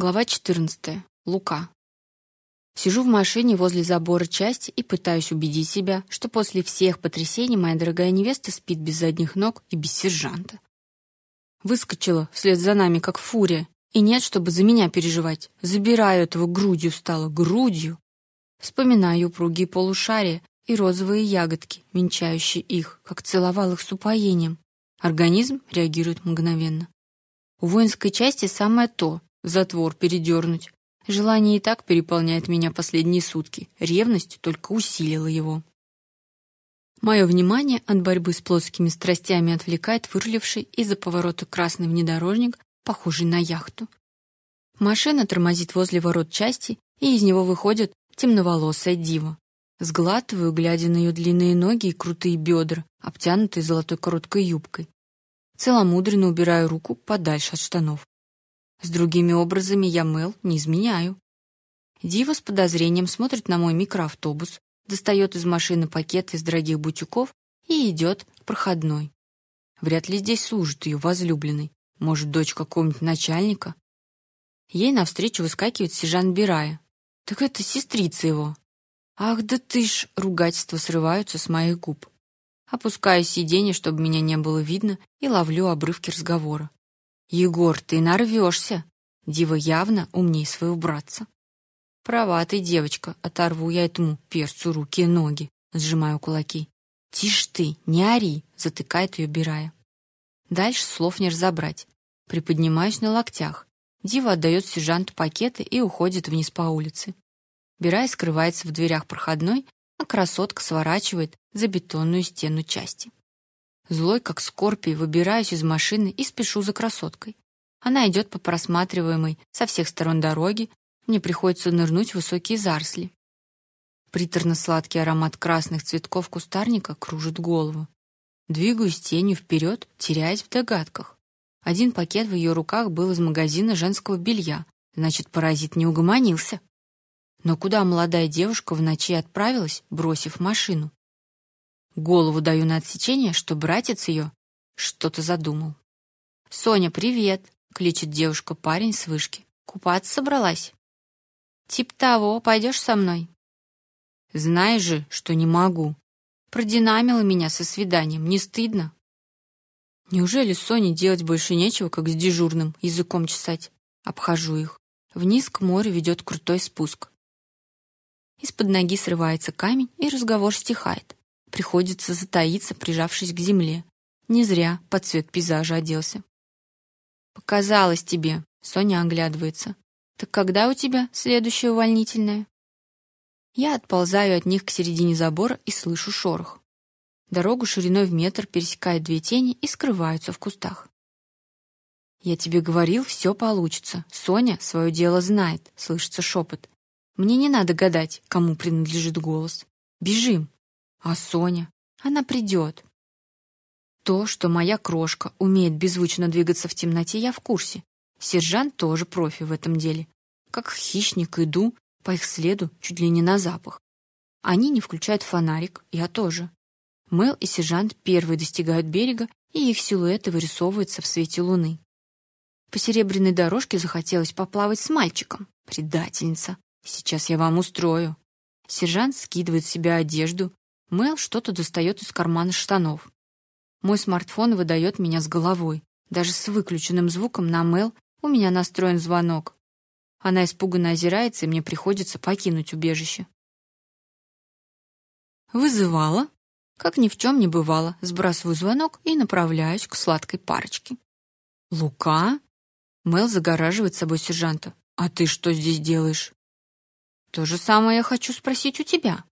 Глава 14. Лука. Сижу в машине возле забора части и пытаюсь убедить себя, что после всех потрясений моя дорогая невеста спит без задних ног и без сержанта. Выскочила вслед за нами, как фурия, и нет, чтобы за меня переживать. Забираю этого грудью стала, грудью. Вспоминаю упругие полушария и розовые ягодки, венчающие их, как целовал их с упоением. Организм реагирует мгновенно. У воинской части самое то — затвор передернуть. Желание и так переполняет меня последние сутки. Ревность только усилила его. Мое внимание от борьбы с плотскими страстями отвлекает выруливший из-за поворота красный внедорожник, похожий на яхту. Машина тормозит возле ворот части, и из него выходит темноволосая дива. Сглатываю, глядя на ее длинные ноги и крутые бедра, обтянутые золотой короткой юбкой. Целомудренно убираю руку подальше от штанов. С другими образами я Мэл не изменяю. Дива с подозрением смотрит на мой микроавтобус, достает из машины пакет из дорогих бутиков и идет к проходной. Вряд ли здесь служит ее возлюбленный. Может, дочь какого-нибудь начальника? Ей навстречу выскакивает сержант Бирая. Так это сестрица его. Ах, да ты ж, ругательства срываются с моих губ. Опускаю сиденье, чтобы меня не было видно, и ловлю обрывки разговора. Егор, ты нарвешься. Дива явно умнее своего братца. Права ты, девочка, оторву я этому перцу руки и ноги, сжимаю кулаки. Тише ты, не ори, затыкает ее Бирая. Дальше слов не разобрать. Приподнимаюсь на локтях. Дива отдает сержанту пакеты и уходит вниз по улице. Бирай скрывается в дверях проходной, а красотка сворачивает за бетонную стену части. Злой, как скорпий, выбираюсь из машины и спешу за красоткой. Она идет по просматриваемой со всех сторон дороги, мне приходится нырнуть в высокие заросли. Приторно-сладкий аромат красных цветков кустарника кружит голову. Двигаюсь тенью вперед, теряясь в догадках. Один пакет в ее руках был из магазина женского белья, значит, паразит не угомонился. Но куда молодая девушка в ночи отправилась, бросив машину? Голову даю на отсечение, что братец ее что-то задумал. «Соня, привет!» — кличет девушка-парень с вышки. «Купаться собралась?» «Тип того, пойдешь со мной?» «Знаешь же, что не могу. Продинамила меня со свиданием, не стыдно?» Неужели Соне делать больше нечего, как с дежурным языком чесать? Обхожу их. Вниз к морю ведет крутой спуск. Из-под ноги срывается камень, и разговор стихает. Приходится затаиться, прижавшись к земле. Не зря под цвет пейзажа оделся. Показалось тебе, Соня оглядывается. Так когда у тебя следующее увольнительное? Я отползаю от них к середине забора и слышу шорох. Дорогу шириной в метр пересекают две тени и скрываются в кустах. Я тебе говорил, все получится. Соня свое дело знает, слышится шепот. Мне не надо гадать, кому принадлежит голос. Бежим. А Соня? Она придет. То, что моя крошка умеет беззвучно двигаться в темноте, я в курсе. Сержант тоже профи в этом деле. Как хищник иду по их следу чуть ли не на запах. Они не включают фонарик, я тоже. Мэл и сержант первые достигают берега, и их силуэты вырисовываются в свете луны. По серебряной дорожке захотелось поплавать с мальчиком. Предательница. Сейчас я вам устрою. Сержант скидывает с себя одежду. Мэл что-то достает из кармана штанов. Мой смартфон выдает меня с головой. Даже с выключенным звуком на Мэл у меня настроен звонок. Она испуганно озирается, и мне приходится покинуть убежище. Вызывала? Как ни в чем не бывало, сбрасываю звонок и направляюсь к сладкой парочке. Лука? Мэл загораживает собой сержанта. А ты что здесь делаешь? То же самое я хочу спросить у тебя.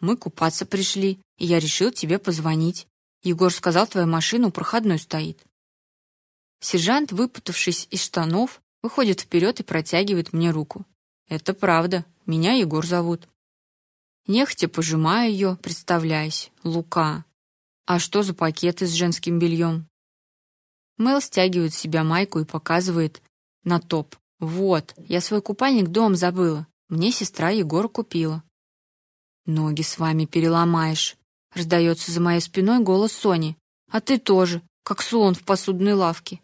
Мы купаться пришли, и я решил тебе позвонить. Егор сказал, твоя машина у проходной стоит. Сержант, выпутавшись из штанов, выходит вперед и протягивает мне руку. Это правда, меня Егор зовут. Нехотя пожимаю ее, представляясь. Лука. А что за пакеты с женским бельем? Мэл стягивает с себя майку и показывает на топ. Вот, я свой купальник дом забыла. Мне сестра Егор купила. Ноги с вами переломаешь. Раздается за моей спиной голос Сони. А ты тоже, как слон в посудной лавке.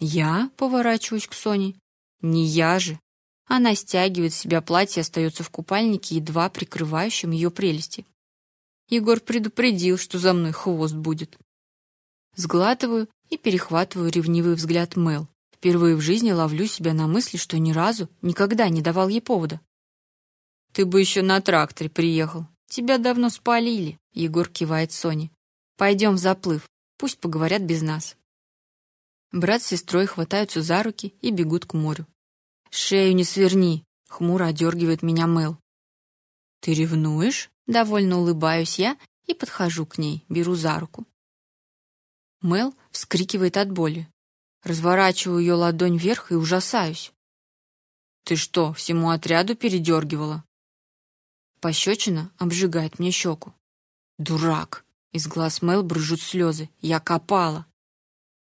Я поворачиваюсь к Соне. Не я же. Она стягивает с себя платье и остается в купальнике, едва прикрывающем ее прелести. Егор предупредил, что за мной хвост будет. Сглатываю и перехватываю ревнивый взгляд Мэл. Впервые в жизни ловлю себя на мысли, что ни разу, никогда не давал ей повода. Ты бы еще на тракторе приехал. Тебя давно спалили, Егор кивает Соне. Пойдем в заплыв. Пусть поговорят без нас. Брат с сестрой хватаются за руки и бегут к морю. Шею не сверни, хмуро одергивает меня Мэл. Ты ревнуешь? Довольно улыбаюсь я и подхожу к ней, беру за руку. Мэл вскрикивает от боли. Разворачиваю ее ладонь вверх и ужасаюсь. Ты что, всему отряду передергивала? Пощечина обжигает мне щеку. Дурак. Из глаз Мэл брызжут слезы. Я копала.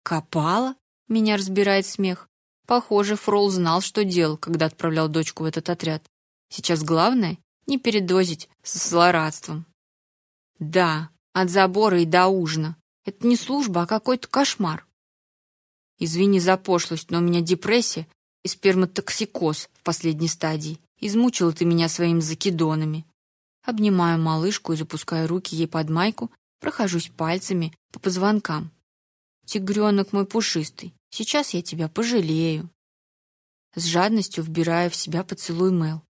Копала? Меня разбирает смех. Похоже, Фрол знал, что делал, когда отправлял дочку в этот отряд. Сейчас главное — не передозить со злорадством. Да, от забора и до ужина. Это не служба, а какой-то кошмар. Извини за пошлость, но у меня депрессия и сперматоксикоз в последней стадии. Измучила ты меня своими закидонами. Обнимаю малышку и запускаю руки ей под майку, прохожусь пальцами по позвонкам. Тигренок мой пушистый, сейчас я тебя пожалею. С жадностью вбираю в себя поцелуй Мэл.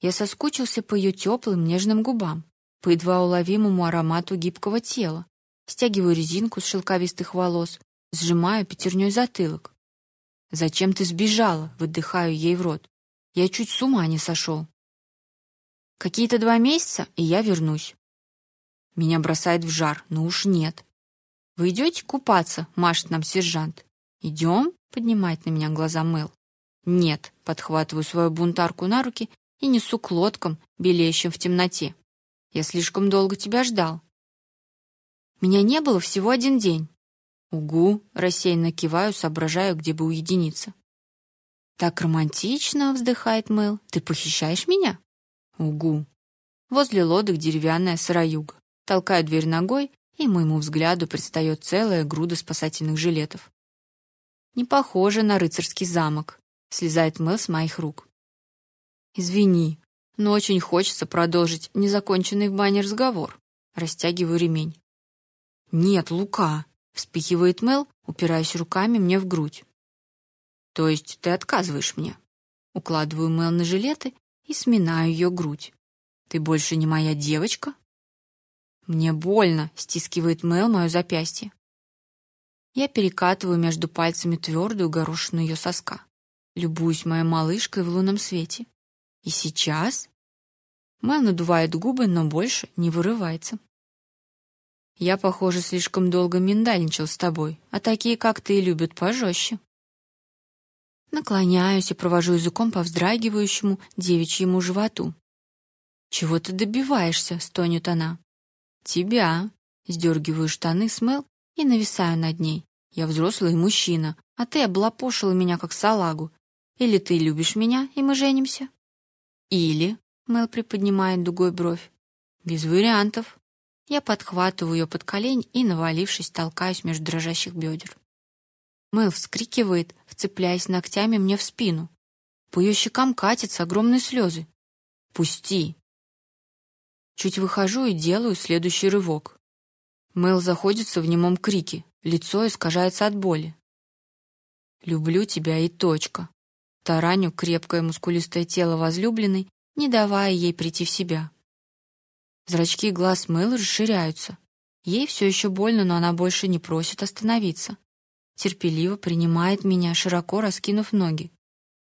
Я соскучился по ее теплым нежным губам, по едва уловимому аромату гибкого тела. Стягиваю резинку с шелковистых волос, сжимаю пятерней затылок. Зачем ты сбежала? выдыхаю ей в рот. Я чуть с ума не сошел. Какие-то два месяца, и я вернусь. Меня бросает в жар, но уж нет. Вы идете купаться? машет нам сержант. Идем? поднимает на меня глаза Мэл. Нет, подхватываю свою бунтарку на руки и несу к лодкам, белеющим в темноте. Я слишком долго тебя ждал. Меня не было всего один день. Угу, рассеянно киваю, соображаю, где бы уединиться. Так романтично, вздыхает Мэл. Ты похищаешь меня? Угу. Возле лодок деревянная сыроюга. Толкаю дверь ногой и моему взгляду предстает целая груда спасательных жилетов. Не похоже на рыцарский замок. Слезает Мэл с моих рук. Извини, но очень хочется продолжить незаконченный в бане разговор. Растягиваю ремень. Нет, Лука, вспыхивает Мэл, упираясь руками мне в грудь. То есть ты отказываешь мне? Укладываю Мэл на жилеты и сминаю ее грудь. Ты больше не моя девочка? Мне больно, стискивает Мэл мое запястье. Я перекатываю между пальцами твердую горошину ее соска. Любуюсь моей малышкой в лунном свете. И сейчас Мэл надувает губы, но больше не вырывается. Я, похоже, слишком долго миндальничал с тобой, а такие, как ты, любят пожестче. Наклоняюсь и провожу языком по вздрагивающему девичьему животу. Чего ты добиваешься? стонет она. Тебя. Сдергиваю штаны с Мэл и нависаю над ней. Я взрослый мужчина, а ты облапошила меня как салагу. Или ты любишь меня, и мы женимся? Или, Мэл приподнимает дугой бровь. Без вариантов. Я подхватываю ее под колень и, навалившись, толкаюсь между дрожащих бедер. Мэл вскрикивает, вцепляясь ногтями мне в спину. По ее щекам катятся огромные слезы. «Пусти!» Чуть выхожу и делаю следующий рывок. Мэл заходится в немом крике, лицо искажается от боли. «Люблю тебя и точка». Тараню крепкое мускулистое тело возлюбленной, не давая ей прийти в себя. Зрачки глаз Мэл расширяются. Ей все еще больно, но она больше не просит остановиться. Терпеливо принимает меня, широко раскинув ноги.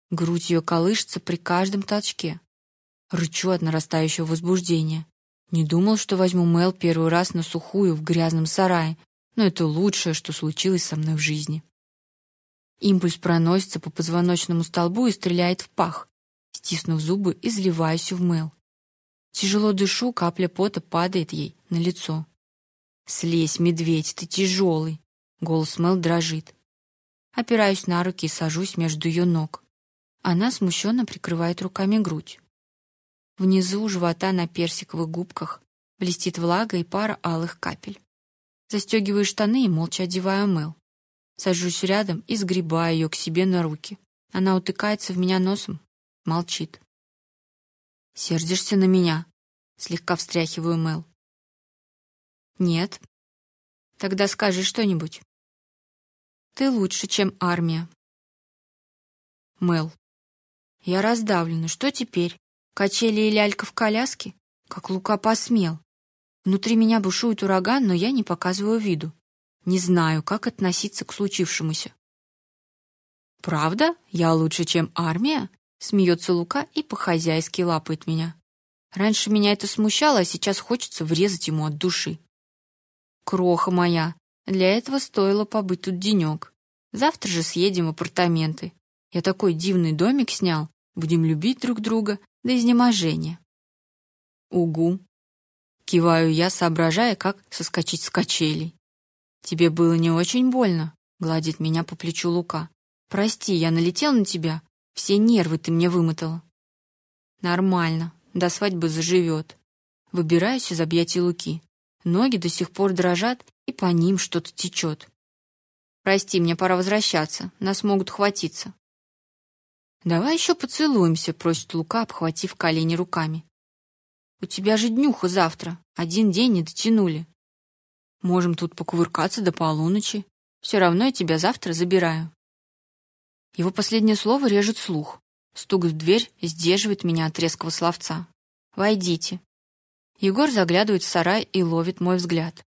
Грудь ее колышется при каждом толчке. Рычу от нарастающего возбуждения. Не думал, что возьму Мел первый раз на сухую в грязном сарае, но это лучшее, что случилось со мной в жизни. Импульс проносится по позвоночному столбу и стреляет в пах. Стиснув зубы, изливаюсь в Мел. Тяжело дышу, капля пота падает ей на лицо. Слезь, медведь, ты тяжелый. Голос Мел дрожит. Опираюсь на руки и сажусь между ее ног. Она смущенно прикрывает руками грудь. Внизу живота на персиковых губках блестит влага и пара алых капель. Застегиваю штаны и молча одеваю Мэл. Сажусь рядом и сгребаю ее к себе на руки. Она утыкается в меня носом, молчит. Сердишься на меня? Слегка встряхиваю Мэл. Нет. Тогда скажи что-нибудь. Ты лучше, чем армия. Мэл. Я раздавлена. Что теперь? Качели и лялька в коляске? Как Лука посмел. Внутри меня бушует ураган, но я не показываю виду. Не знаю, как относиться к случившемуся. Правда? Я лучше, чем армия? Смеется Лука и по-хозяйски лапает меня. Раньше меня это смущало, а сейчас хочется врезать ему от души. Кроха моя, для этого стоило побыть тут денек. Завтра же съедем в апартаменты. Я такой дивный домик снял. Будем любить друг друга до изнеможения. Угу. Киваю я, соображая, как соскочить с качелей. Тебе было не очень больно, гладит меня по плечу Лука. Прости, я налетел на тебя. Все нервы ты мне вымотала. Нормально. До свадьбы заживет. Выбираюсь из объятий Луки. Ноги до сих пор дрожат, и по ним что-то течет. Прости, мне пора возвращаться. Нас могут хватиться. Давай еще поцелуемся, просит Лука, обхватив колени руками. У тебя же днюха завтра. Один день не дотянули. Можем тут покувыркаться до полуночи. Все равно я тебя завтра забираю. Его последнее слово режет слух. Стук в дверь сдерживает меня от резкого словца. Войдите. Егор заглядывает в сарай и ловит мой взгляд.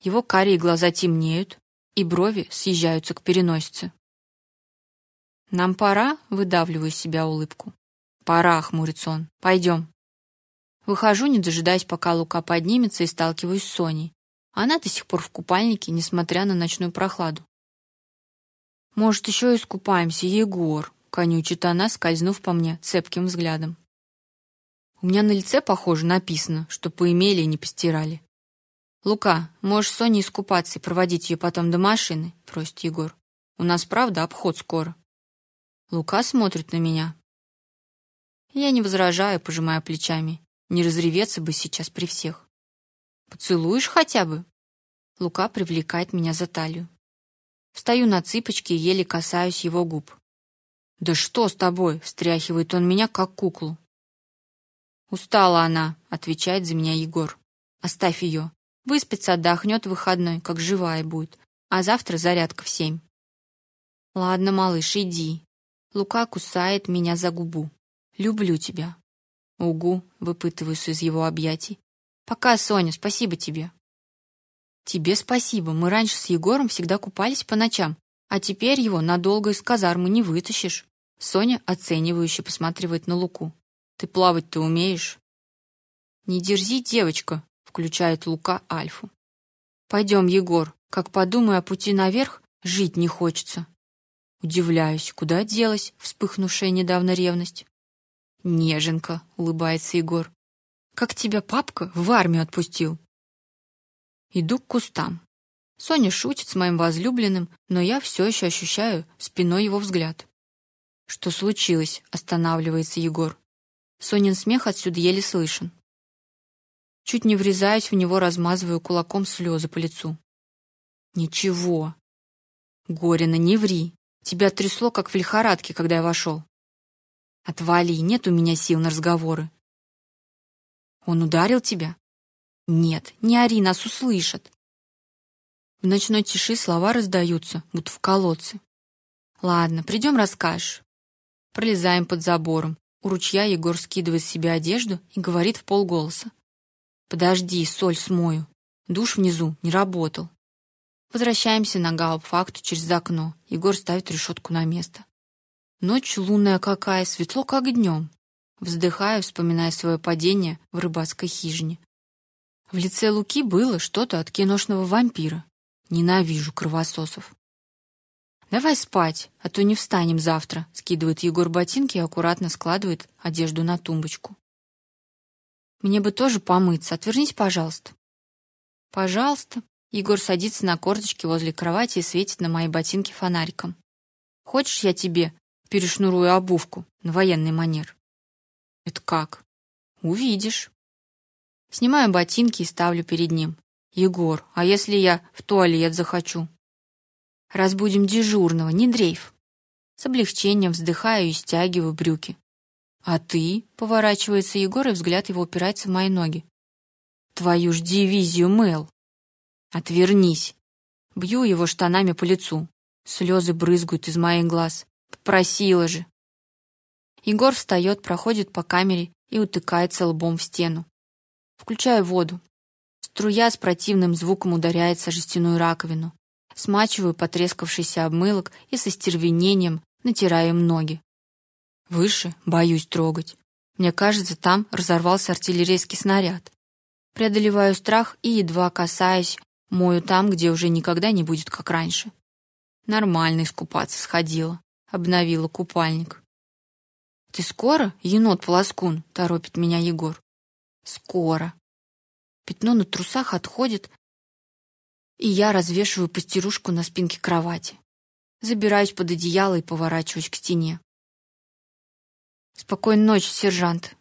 Его карие глаза темнеют, и брови съезжаются к переносице. Нам пора, выдавливаю из себя улыбку. Пора, хмурится он. Пойдем. Выхожу, не дожидаясь, пока Лука поднимется, и сталкиваюсь с Соней. Она до сих пор в купальнике, несмотря на ночную прохладу. Может, еще искупаемся, Егор, конючит она, скользнув по мне цепким взглядом. У меня на лице, похоже, написано, что поимели и не постирали. Лука, можешь Соне искупаться и проводить ее потом до машины, просит Егор. У нас, правда, обход скоро. Лука смотрит на меня. Я не возражаю, пожимая плечами. Не разреветься бы сейчас при всех. Поцелуешь хотя бы? Лука привлекает меня за талию. Встаю на цыпочки и еле касаюсь его губ. Да что с тобой? встряхивает он меня как куклу. Устала она, отвечает за меня Егор. Оставь ее. Выспится, отдохнет в выходной, как живая будет. А завтра зарядка в семь. Ладно, малыш, иди. Лука кусает меня за губу. Люблю тебя. Угу, выпытываюсь из его объятий. Пока, Соня, спасибо тебе. Тебе спасибо. Мы раньше с Егором всегда купались по ночам, а теперь его надолго из казармы не вытащишь. Соня оценивающе посматривает на Луку. Ты плавать-то умеешь? Не дерзи, девочка, включает Лука Альфу. Пойдем, Егор. Как подумаю о пути наверх, жить не хочется. Удивляюсь, куда делась вспыхнувшая недавно ревность. Неженка, улыбается Егор. Как тебя папка в армию отпустил? Иду к кустам. Соня шутит с моим возлюбленным, но я все еще ощущаю спиной его взгляд. Что случилось? останавливается Егор. Сонин смех отсюда еле слышен. Чуть не врезаюсь в него, размазываю кулаком слезы по лицу. Ничего. Горина, не ври. Тебя трясло как в лихорадке, когда я вошел. Отвали, нет у меня сил на разговоры. Он ударил тебя? Нет, не ори, нас услышат. В ночной тиши слова раздаются, будто в колодце. Ладно, придем расскажешь. Пролезаем под забором. У ручья Егор скидывает с себя одежду и говорит в полголоса: "Подожди, соль смою. Душ внизу не работал". Возвращаемся на гаупфакту через окно. Егор ставит решетку на место. Ночь лунная какая, светло как днем. Вздыхаю, вспоминая свое падение в рыбацкой хижине. В лице Луки было что-то от киношного вампира. Ненавижу кровососов. Давай спать, а то не встанем завтра, скидывает Егор ботинки и аккуратно складывает одежду на тумбочку. Мне бы тоже помыться, отвернись, пожалуйста. Пожалуйста. Егор садится на корточки возле кровати и светит на мои ботинки фонариком. Хочешь, я тебе перешнурую обувку на военный манер? Это как? Увидишь. Снимаю ботинки и ставлю перед ним. Егор, а если я в туалет захочу? Разбудим дежурного, не дрейф. С облегчением вздыхаю и стягиваю брюки. «А ты?» — поворачивается Егор, и взгляд его упирается в мои ноги. «Твою ж дивизию, Мэл!» «Отвернись!» Бью его штанами по лицу. Слезы брызгают из моих глаз. Попросила же. Егор встает, проходит по камере и утыкается лбом в стену. Включаю воду. Струя с противным звуком ударяется о жестяную раковину. Смачиваю потрескавшийся обмылок и со стервенением натираю им ноги. Выше боюсь трогать. Мне кажется, там разорвался артиллерийский снаряд. Преодолеваю страх и, едва касаясь, мою там, где уже никогда не будет как раньше. Нормально искупаться сходила, обновила купальник. Ты скоро, енот-полоскун, торопит меня Егор. Скоро. Пятно на трусах отходит, и я развешиваю постирушку на спинке кровати. Забираюсь под одеяло и поворачиваюсь к стене. Спокойной ночи, сержант.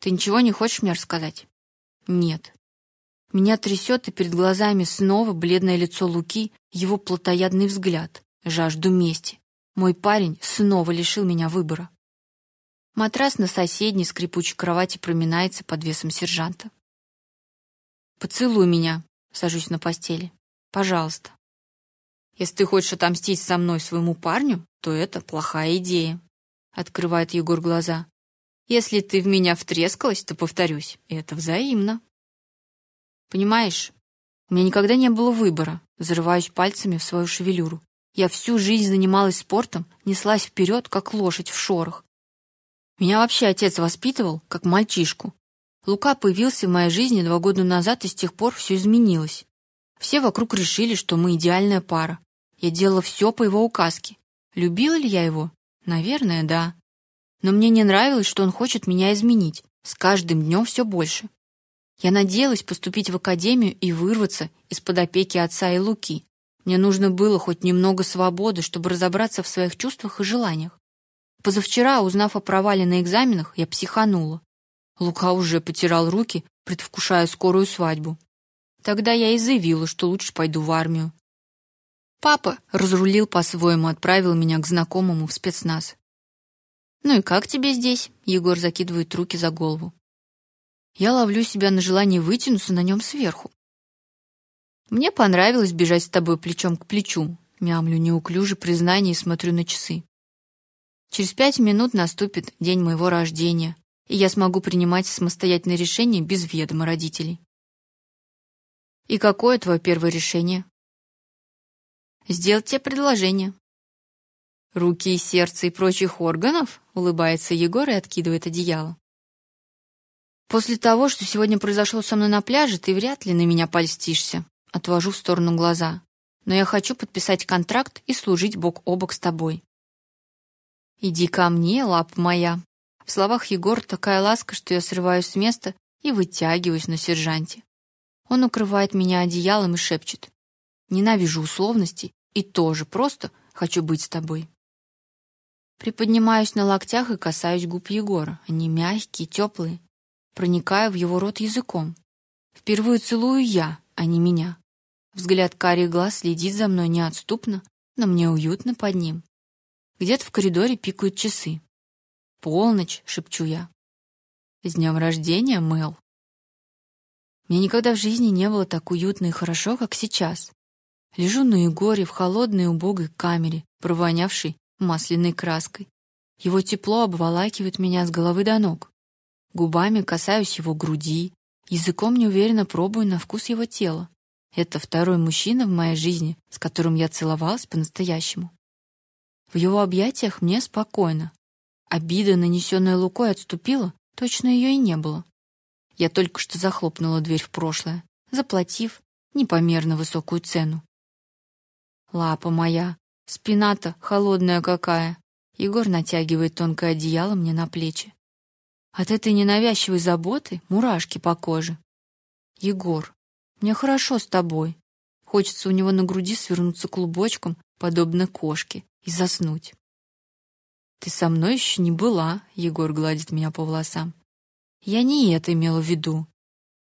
Ты ничего не хочешь мне рассказать? Нет. Меня трясет, и перед глазами снова бледное лицо Луки, его плотоядный взгляд, жажду мести. Мой парень снова лишил меня выбора. Матрас на соседней скрипучей кровати проминается под весом сержанта. Поцелуй меня, сажусь на постели. Пожалуйста. Если ты хочешь отомстить со мной своему парню, то это плохая идея открывает Егор глаза. Если ты в меня втрескалась, то повторюсь, это взаимно. Понимаешь, у меня никогда не было выбора. Зарываюсь пальцами в свою шевелюру. Я всю жизнь занималась спортом, неслась вперед, как лошадь в шорох. Меня вообще отец воспитывал, как мальчишку. Лука появился в моей жизни два года назад, и с тех пор все изменилось. Все вокруг решили, что мы идеальная пара. Я делала все по его указке. Любила ли я его? Наверное, да. Но мне не нравилось, что он хочет меня изменить. С каждым днем все больше. Я надеялась поступить в академию и вырваться из-под опеки отца и Луки. Мне нужно было хоть немного свободы, чтобы разобраться в своих чувствах и желаниях. Позавчера, узнав о провале на экзаменах, я психанула. Лука уже потирал руки, предвкушая скорую свадьбу. Тогда я и заявила, что лучше пойду в армию. Папа разрулил по-своему, отправил меня к знакомому в спецназ. Ну и как тебе здесь? Егор закидывает руки за голову. Я ловлю себя на желании вытянуться на нем сверху. Мне понравилось бежать с тобой плечом к плечу. Мямлю неуклюже признание и смотрю на часы. Через пять минут наступит день моего рождения, и я смогу принимать самостоятельные решения без ведома родителей. И какое твое первое решение? Сделать тебе предложение. Руки и сердце и прочих органов? Улыбается Егор и откидывает одеяло. После того, что сегодня произошло со мной на пляже, ты вряд ли на меня польстишься. Отвожу в сторону глаза. Но я хочу подписать контракт и служить бок о бок с тобой. Иди ко мне, лап моя. В словах Егор такая ласка, что я срываюсь с места и вытягиваюсь на сержанте. Он укрывает меня одеялом и шепчет: Ненавижу условности и тоже просто хочу быть с тобой. Приподнимаюсь на локтях и касаюсь губ Егора. Они мягкие, теплые. Проникаю в его рот языком. Впервые целую я, а не меня. Взгляд карих глаз следит за мной неотступно, но мне уютно под ним. Где-то в коридоре пикают часы. Полночь, шепчу я. С днем рождения, Мэл. Мне никогда в жизни не было так уютно и хорошо, как сейчас. Лежу на Егоре в холодной убогой камере, провонявшей масляной краской. Его тепло обволакивает меня с головы до ног. Губами касаюсь его груди, языком неуверенно пробую на вкус его тела. Это второй мужчина в моей жизни, с которым я целовалась по-настоящему. В его объятиях мне спокойно. Обида, нанесенная Лукой, отступила, точно ее и не было. Я только что захлопнула дверь в прошлое, заплатив непомерно высокую цену. Лапа моя, спина-то холодная какая. Егор натягивает тонкое одеяло мне на плечи. От этой ненавязчивой заботы мурашки по коже. Егор, мне хорошо с тобой. Хочется у него на груди свернуться клубочком, подобно кошке, и заснуть. Ты со мной еще не была, Егор гладит меня по волосам. Я не это имела в виду.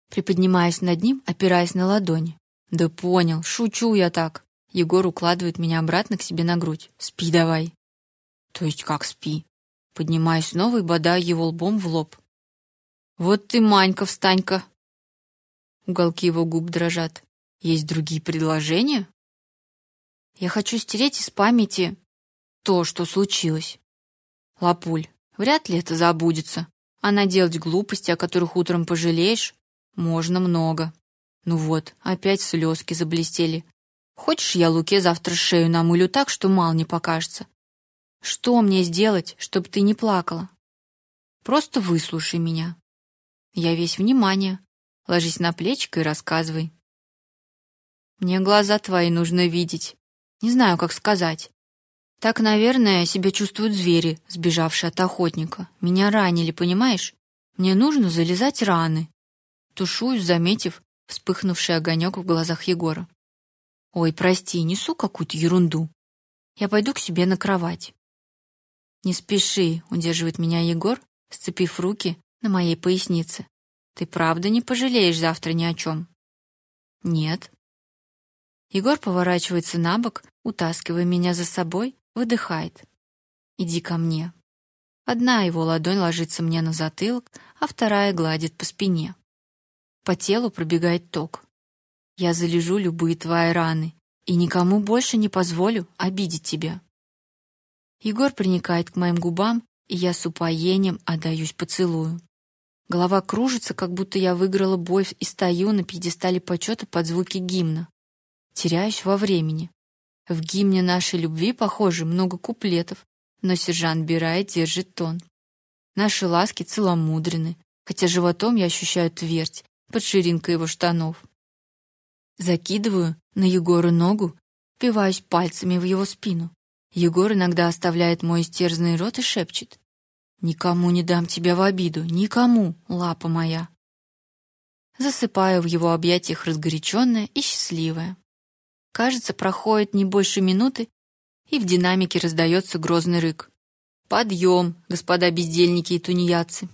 Приподнимаясь над ним, опираясь на ладони. Да понял, шучу я так. Егор укладывает меня обратно к себе на грудь. Спи давай. То есть как спи? Поднимаюсь снова и бодаю его лбом в лоб. Вот ты, Манька, встань-ка. Уголки его губ дрожат. Есть другие предложения? Я хочу стереть из памяти то, что случилось. Лапуль, вряд ли это забудется. А наделать глупости, о которых утром пожалеешь, можно много. Ну вот, опять слезки заблестели. Хочешь, я Луке завтра шею намылю так, что мал не покажется? Что мне сделать, чтобы ты не плакала? Просто выслушай меня. Я весь внимание. Ложись на плечико и рассказывай. Мне глаза твои нужно видеть. Не знаю, как сказать. Так, наверное, себя чувствуют звери, сбежавшие от охотника. Меня ранили, понимаешь? Мне нужно залезать раны. Тушуюсь, заметив вспыхнувший огонек в глазах Егора. Ой, прости, несу какую-то ерунду. Я пойду к себе на кровать. Не спеши, удерживает меня Егор, сцепив руки на моей пояснице. Ты правда не пожалеешь завтра ни о чем? Нет. Егор поворачивается на бок, утаскивая меня за собой, выдыхает. Иди ко мне. Одна его ладонь ложится мне на затылок, а вторая гладит по спине. По телу пробегает ток. Я залежу любые твои раны и никому больше не позволю обидеть тебя. Егор приникает к моим губам, и я с упоением отдаюсь поцелую. Голова кружится, как будто я выиграла бой и стою на пьедестале почета под звуки гимна. Теряюсь во времени. В гимне нашей любви, похоже, много куплетов, но сержант Бирай держит тон. Наши ласки целомудрены, хотя животом я ощущаю твердь под ширинкой его штанов. Закидываю на Егору ногу, впиваюсь пальцами в его спину. Егор иногда оставляет мой истерзанный рот и шепчет: "Никому не дам тебя в обиду, никому, лапа моя". Засыпаю в его объятиях разгоряченная и счастливая. Кажется, проходит не больше минуты, и в динамике раздается грозный рык. Подъем, господа бездельники и тунеядцы.